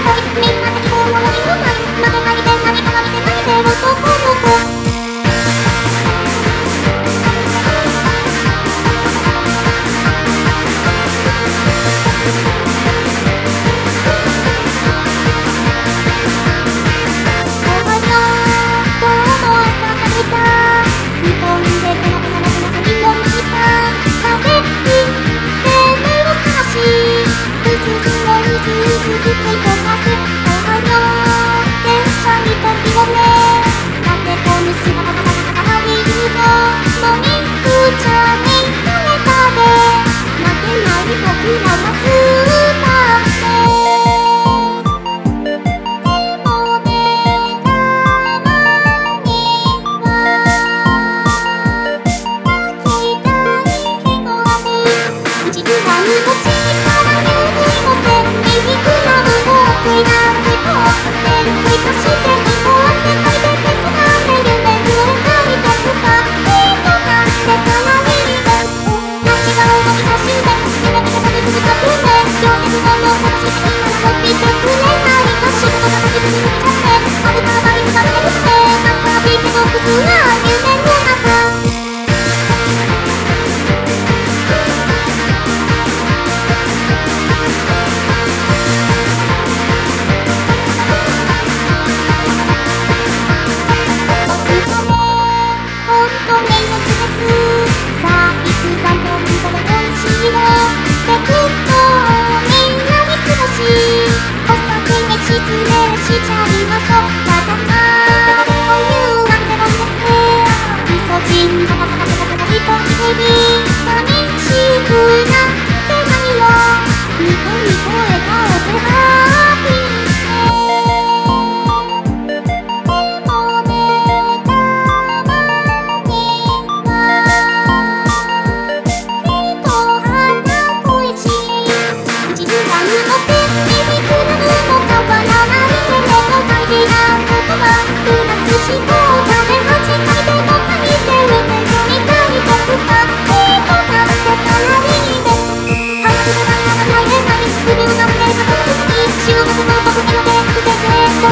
みんなで希望の理由ない負けないで何かが見せないで男の子「おはようどうも朝が来た」